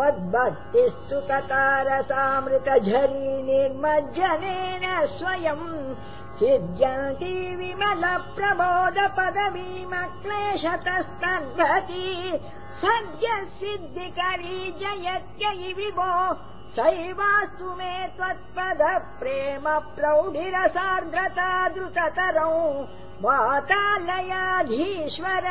त्वद्भक्तिस्तु ककारसामृतझरी निर्मज्जनेन स्वयम् सिद्ध्यन्ति विमल प्रबोध पदवीम सद्य सिद्धिकरी जयत्ययि विभो सैवास्तु मे त्वत्पद प्रेम प्रौढिरसार्द्रता द्रुततरौ वातालयाधीश्वर।